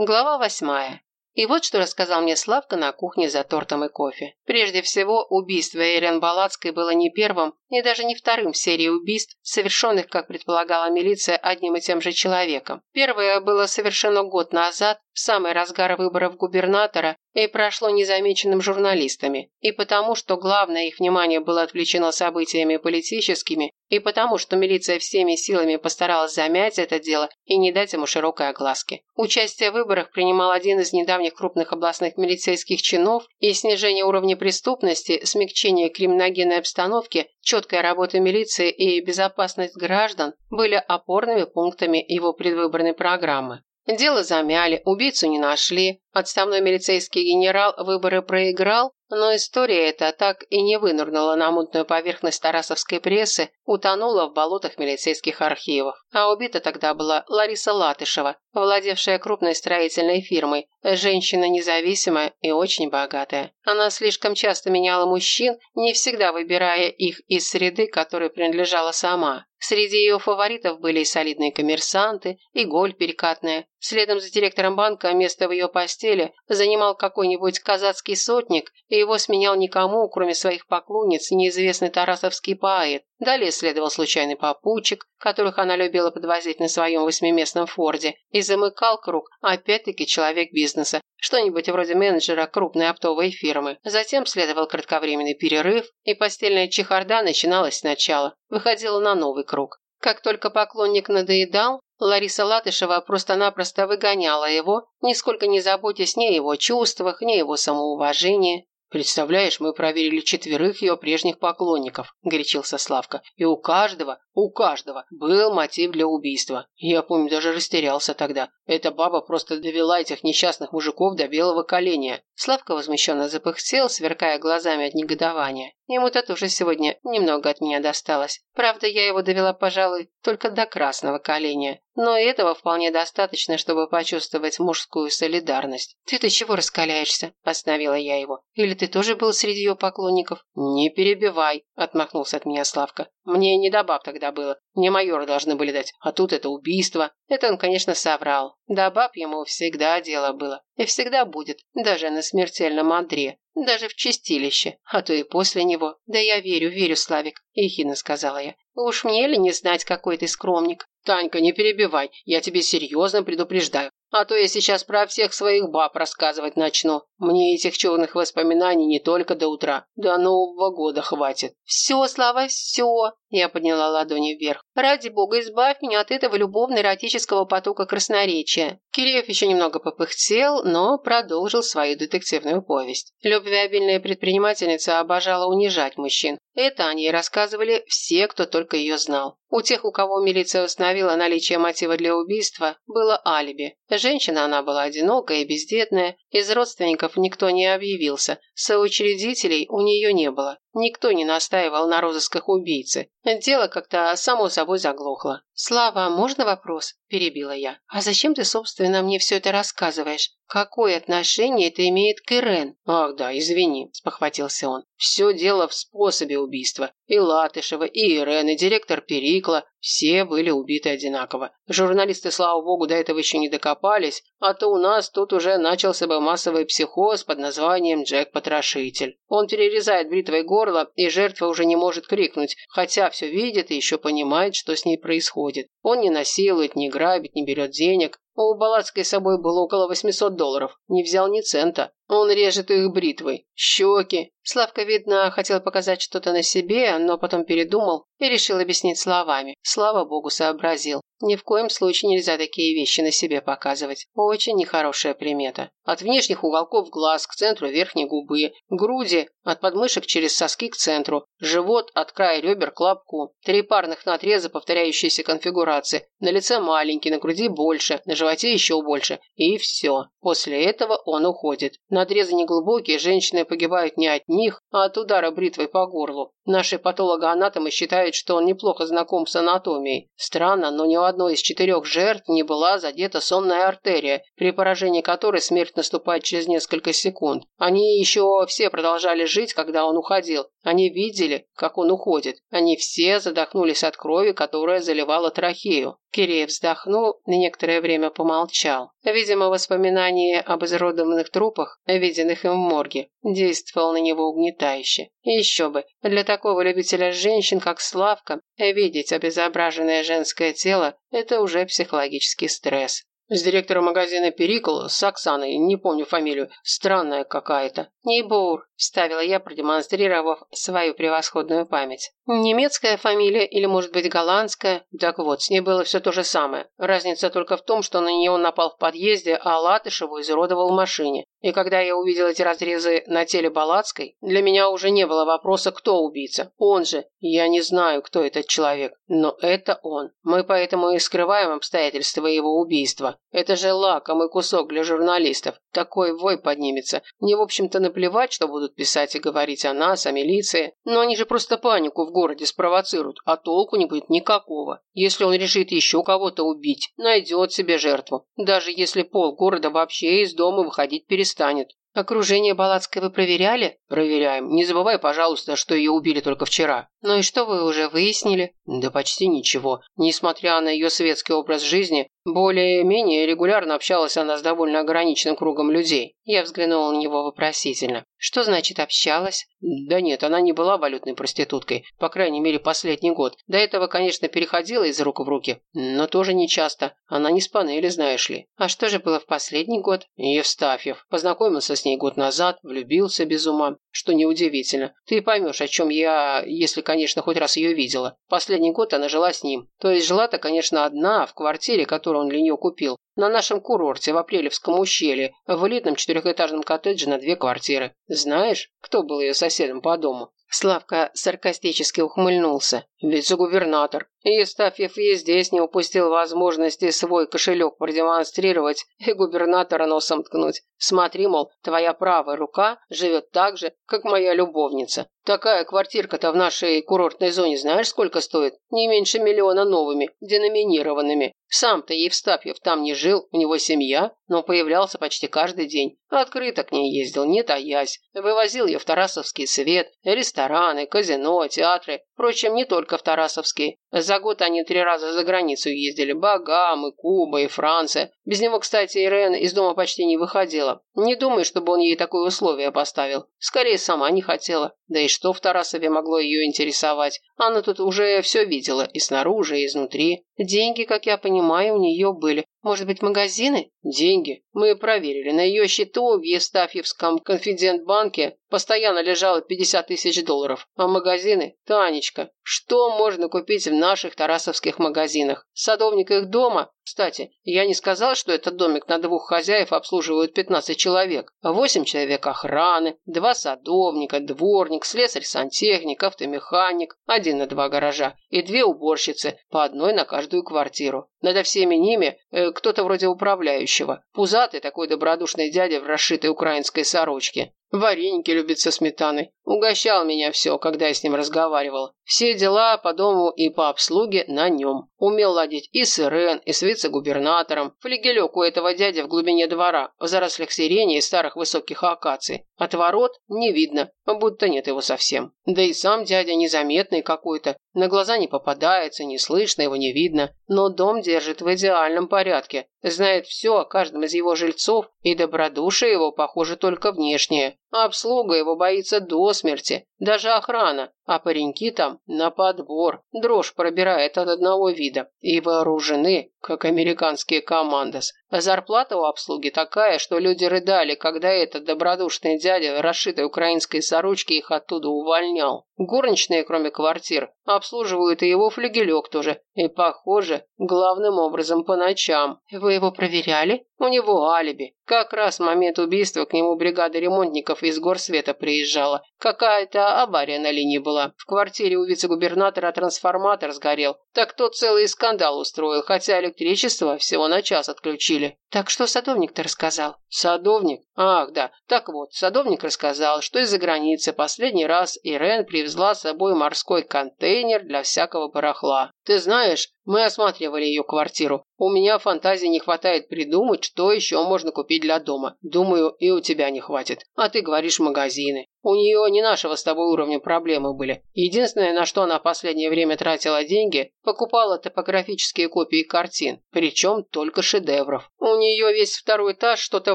Глава восьмая. И вот что рассказал мне Славка на кухне за тортом и кофе. Прежде всего, убийство Эрен Балацкой было не первым и даже не вторым в серии убийств, совершенных, как предполагала милиция, одним и тем же человеком. Первое было совершено год назад, в самый разгар выборов губернатора, и прошло незамеченным журналистами. И потому, что главное их внимание было отвлечено событиями политическими, и потому, что милиция всеми силами постаралась замять это дело и не дать ему широкой огласки. Участие в выборах принимал один из недавних крупных областных милицейских чинов, и снижение уровня преступности, смягчение криминогенной обстановки, четкая работа милиции и безопасность граждан были опорными пунктами его предвыборной программы. Дело замяли, убийцу не нашли. Отставной милицейский генерал выборы проиграл, но история эта так и не вынырнула на мутную поверхность тарасовской прессы, утонула в болотах милицейских архивов. А убита тогда была Лариса Латышева, владевшая крупной строительной фирмой, женщина независимая и очень богатая. Она слишком часто меняла мужчин, не всегда выбирая их из среды, которой принадлежала сама. Среди ее фаворитов были и солидные коммерсанты, и голь перекатная. Следом за директором банка место в ее постели занимал какой-нибудь казацкий сотник, и его сменял никому, кроме своих поклонниц, неизвестный тарасовский поэт. Далее следовал случайный попутчик, которых она любила подвозить на своем восьмиместном форде, и замыкал круг, опять-таки, человек бизнеса, что-нибудь вроде менеджера крупной оптовой фирмы. Затем следовал кратковременный перерыв, и постельная чехарда начиналась сначала, выходила на новый круг. Как только поклонник надоедал, Лариса Латышева просто-напросто выгоняла его, нисколько не заботясь ни о его чувствах, ни о его самоуважении. «Представляешь, мы проверили четверых ее прежних поклонников», – горячился Славка. «И у каждого, у каждого был мотив для убийства. Я помню, даже растерялся тогда. Эта баба просто довела этих несчастных мужиков до белого коленя». Славка возмущенно запыхтел, сверкая глазами от негодования. Ему-то тоже сегодня немного от меня досталось. Правда, я его довела, пожалуй, только до красного коленя. Но этого вполне достаточно, чтобы почувствовать мужскую солидарность. «Ты-то чего раскаляешься?» – остановила я его. «Или ты тоже был среди ее поклонников?» «Не перебивай», – отмахнулся от меня Славка. «Мне не до баб тогда было. Мне майора должны были дать. А тут это убийство». Это он, конечно, соврал. До баб ему всегда дело было. И всегда будет. Даже на смертельном одре. Даже в чистилище, а то и после него. Да я верю, верю, Славик, ехидно сказала я. Уж мне ли не знать, какой ты скромник? Танька, не перебивай, я тебе серьезно предупреждаю. А то я сейчас про всех своих баб рассказывать начну. Мне этих черных воспоминаний не только до утра, до Нового года хватит. Все, Слава, все. Я подняла ладони вверх. Ради бога, избавь меня от этого любовно-эротического потока красноречия. Киреев еще немного попыхтел, но продолжил свою детективную повесть. Любвеобильная предпринимательница обожала унижать мужчин. Это о ней рассказывали все, кто только ее знал. У тех, у кого милиция установила наличие мотива для убийства, было алиби. Женщина она была одинокая и бездетная, из родственников никто не объявился, соучредителей у нее не было. Никто не настаивал на розысках убийцы. Дело как-то само собой заглохло. «Слава, можно вопрос?» – перебила я. «А зачем ты, собственно, мне все это рассказываешь? Какое отношение это имеет к Ирен?» «Ах да, извини», – спохватился он. «Все дело в способе убийства. И Латышева, и Ирен, и директор Перикла – все были убиты одинаково. Журналисты, слава богу, до этого еще не докопались, а то у нас тут уже начался бы массовый психоз под названием Джек-потрошитель. Он перерезает бритвой горло, и жертва уже не может крикнуть, хотя все видит и еще понимает, что с ней происходит. Он не насилует, не грабит, не берет денег. У Балацкой с собой было около 800 долларов. Не взял ни цента. Он режет их бритвой. Щеки. Славка, видно, хотел показать что-то на себе, но потом передумал и решил объяснить словами. Слава богу, сообразил. Ни в коем случае нельзя такие вещи на себе показывать. Очень нехорошая примета. От внешних уголков глаз к центру верхней губы, груди от подмышек через соски к центру, живот от края ребер к лобку. Три парных надреза повторяющейся конфигурации. На лице маленький, на груди больше, на животе еще больше. И все. После этого он уходит. Надрезы неглубокие, женщины погибают не от них, а от удара бритвой по горлу. Наши патологоанатомы считают, что он неплохо знаком с анатомией. Странно, но ни у одной из четырех жертв не была задета сонная артерия, при поражении которой смерть наступает через несколько секунд. Они еще все продолжали жить, когда он уходил. Они видели, как он уходит. Они все задохнулись от крови, которая заливала трахею. Киреев вздохнул и некоторое время помолчал. Видимо, воспоминание об изродованных трупах, виденных им в морге, действовало на него угнетающе. Еще бы, для такого любителя женщин, как Славка, видеть обезображенное женское тело – это уже психологический стресс. С директором магазина «Перикл» с Оксаной, не помню фамилию, странная какая-то. «Нейбур», – вставила я, продемонстрировав свою превосходную память. «Немецкая фамилия или, может быть, голландская?» Так вот, с ней было все то же самое. Разница только в том, что на нее напал в подъезде, а Латышеву изуродовал в машине. И когда я увидел эти разрезы на теле Балацкой, для меня уже не было вопроса, кто убийца. Он же. Я не знаю, кто этот человек, но это он. Мы поэтому и скрываем обстоятельства его убийства. Это же лакомый кусок для журналистов. Такой вой поднимется. Мне, в общем-то, наплевать, что будут писать и говорить о нас, о милиции. Но они же просто панику в городе спровоцируют, а толку не будет никакого. Если он решит еще кого-то убить, найдет себе жертву. Даже если пол города вообще из дома выходить перестанет станет. Окружение Балацкой вы проверяли? Проверяем. Не забывай, пожалуйста, что ее убили только вчера. Ну и что вы уже выяснили? Да почти ничего. Несмотря на ее светский образ жизни, более-менее регулярно общалась она с довольно ограниченным кругом людей. Я взглянула на него вопросительно. Что значит общалась? Да нет, она не была валютной проституткой, по крайней мере последний год. До этого, конечно, переходила из рук в руки, но тоже не часто. Она не с панели, знаешь ли. А что же было в последний год? Евстафьев. Познакомился с ней год назад, влюбился без ума. Что неудивительно. Ты поймешь, о чем я, если, конечно, хоть раз ее видела. Последний год она жила с ним. То есть жила-то, конечно, одна, в квартире, которую он для нее купил. На нашем курорте в Апрелевском ущелье, в элитном четырехэтажном коттедже на две квартиры. Знаешь, кто был ее соседом по дому? Славка саркастически ухмыльнулся. Вице-губернатор. Евстафьев и здесь не упустил возможности свой кошелек продемонстрировать и губернатора носом ткнуть. Смотри, мол, твоя правая рука живет так же, как моя любовница. Такая квартирка-то в нашей курортной зоне знаешь, сколько стоит? Не меньше миллиона новыми, деноминированными. Сам-то Евстафьев там не жил, у него семья, но появлялся почти каждый день. Открыто к ней ездил, не таясь. Вывозил ее в Тарасовский свет, рестораны, казино, театры. Впрочем, не только в Тарасовский. За год они три раза за границу ездили. Багамы, Куба и Франция. Без него, кстати, Ирен из дома почти не выходила. Не думаю, чтобы он ей такое условие поставил. Скорее, сама не хотела. Да и что в Тарасове могло ее интересовать? Она тут уже все видела, и снаружи, и изнутри. Деньги, как я понимаю, у нее были. Может быть, магазины? Деньги. Мы проверили. На ее счету в Евстафьевском конфидентбанке постоянно лежало 50 тысяч долларов. А магазины? Танечка, что можно купить в наших тарасовских магазинах? Садовник их дома? Кстати, я не сказал, что этот домик на двух хозяев обслуживают 15 человек. Восемь человек охраны, два садовника, дворник, слесарь-сантехник, автомеханик, один на два гаража и две уборщицы, по одной на каждую квартиру. Над всеми ними э, кто-то вроде управляющего. Пузатый такой добродушный дядя в расшитой украинской сорочке. Вареники любит со сметаной. Угощал меня все, когда я с ним разговаривал. Все дела по дому и по обслуге на нем. Умел ладить и с Ирен, и с вице-губернатором. Флигелек у этого дяди в глубине двора, в зарослях сирени и старых высоких акаций. От ворот не видно, будто нет его совсем. Да и сам дядя незаметный какой-то. На глаза не попадается, не слышно, его не видно. Но дом держит в идеальном порядке. Знает все о каждом из его жильцов, и добродушие его, похоже, только внешнее. А обслуга его боится до смерти. Даже охрана. А пареньки там на подбор. Дрожь пробирает от одного вида. И вооружены, как американские командос. Зарплата у обслуги такая, что люди рыдали, когда этот добродушный дядя, расшитой украинской сорочки, их оттуда увольнял. Горничные, кроме квартир, обслуживают и его флюгелек тоже. И, похоже, главным образом по ночам. Вы его проверяли? У него алиби. Как раз в момент убийства к нему бригада ремонтников из Горсвета приезжала. Какая-то авария на линии была. В квартире у вице-губернатора трансформатор сгорел. Так тот целый скандал устроил, хотя электричество всего на час отключили. Так что садовник-то рассказал? Садовник? Ах, да. Так вот, садовник рассказал, что из-за границы последний раз Ирен привезла с собой морской контейнер для всякого барахла. Ты знаешь, мы осматривали ее квартиру. У меня фантазии не хватает придумать, что еще можно купить для дома. Думаю, и у тебя не хватит. А ты говоришь магазины. У нее не нашего с тобой уровня проблемы были. Единственное, на что она в последнее время тратила деньги, покупала топографические копии картин, причем только шедевров. У нее весь второй этаж что-то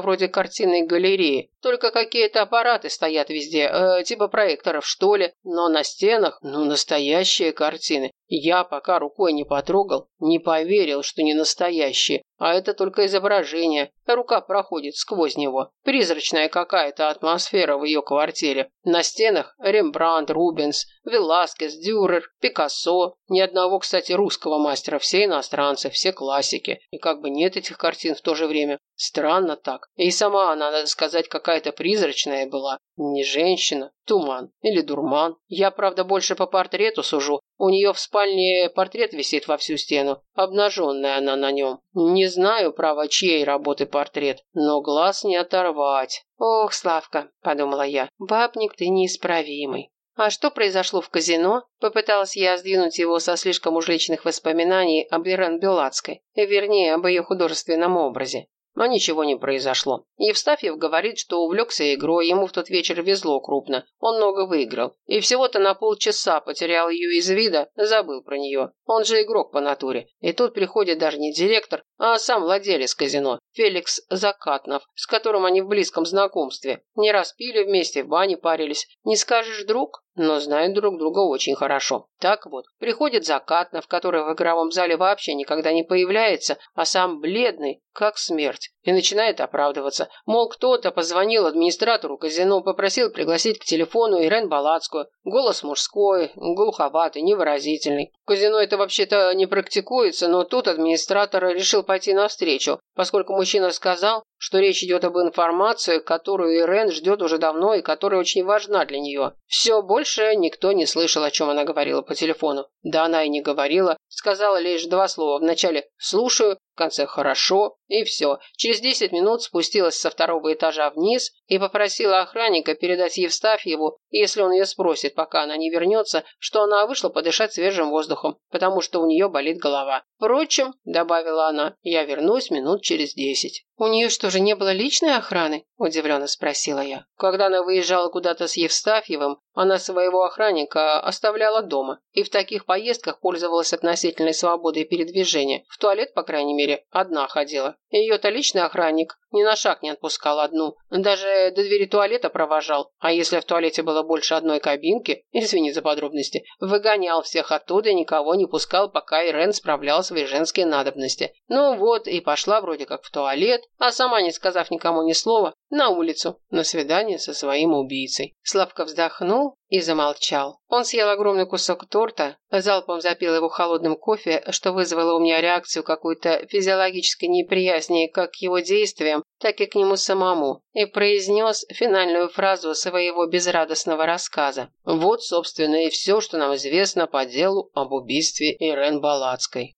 вроде картинной галереи, только какие-то аппараты стоят везде, э, типа проекторов что ли, но на стенах, ну, настоящие картины. Я, пока рукой не потрогал, не поверил, что не настоящие, а это только изображение. Рука проходит сквозь него. Призрачная какая-то атмосфера в ее квартире. На стенах Рембрандт, Рубенс, Веласкес, Дюрер, Пикассо. Ни одного, кстати, русского мастера. Все иностранцы, все классики. И как бы нет этих картин в то же время. Странно так. И сама надо сказать, какая-то призрачная была. Не женщина, туман или дурман. Я, правда, больше по портрету сужу. У нее в спальне портрет висит во всю стену. Обнаженная она на нем. Не знаю, право, чьей работы портрет, но глаз не оторвать. Ох, Славка, подумала я, бабник ты неисправимый. А что произошло в казино? Попыталась я сдвинуть его со слишком уж личных воспоминаний об Ирен Белацкой, вернее, об ее художественном образе. Но ничего не произошло. Евстафьев говорит, что увлекся игрой, ему в тот вечер везло крупно. Он много выиграл. И всего-то на полчаса потерял ее из вида, забыл про нее. Он же игрок по натуре. И тут приходит даже не директор, а сам владелец казино, Феликс Закатнов, с которым они в близком знакомстве. Не раз пили вместе, в бане парились. Не скажешь, друг? Но знают друг друга очень хорошо. Так вот, приходит Закатнов, который в игровом зале вообще никогда не появляется, а сам бледный, как смерть, и начинает оправдываться. Мол, кто-то позвонил администратору казино, попросил пригласить к телефону Ирен Балацкую. Голос мужской, глуховатый, невыразительный. В казино это вообще-то не практикуется, но тут администратор решил пойти навстречу, поскольку мужчина сказал, что речь идет об информации, которую Ирен ждет уже давно и которая очень важна для нее. Все, больше никто не слышал, о чем она говорила по телефону. Да она и не говорила, сказала лишь два слова. Вначале «слушаю», в конце «хорошо» и все. Через 10 минут спустилась со второго этажа вниз и попросила охранника передать Евстафьеву, если он ее спросит, пока она не вернется, что она вышла подышать свежим воздухом, потому что у нее болит голова. «Впрочем», — добавила она, — «я вернусь минут через десять». «У нее что же, не было личной охраны?» – удивленно спросила я. Когда она выезжала куда-то с Евстафьевым, она своего охранника оставляла дома и в таких поездках пользовалась относительной свободой передвижения. В туалет, по крайней мере, одна ходила. Ее-то личный охранник ни на шаг не отпускал одну. Даже до двери туалета провожал. А если в туалете было больше одной кабинки, извини за подробности, выгонял всех оттуда и никого не пускал, пока Ирен справляла свои женские надобности. Ну вот, и пошла вроде как в туалет, а сама, не сказав никому ни слова, на улицу, на свидание со своим убийцей. Славка вздохнул и замолчал. Он съел огромный кусок торта, залпом запил его холодным кофе, что вызвало у меня реакцию какой-то физиологической неприязни как к его действиям, так и к нему самому, и произнес финальную фразу своего безрадостного рассказа. Вот, собственно, и все, что нам известно по делу об убийстве Ирен Балацкой.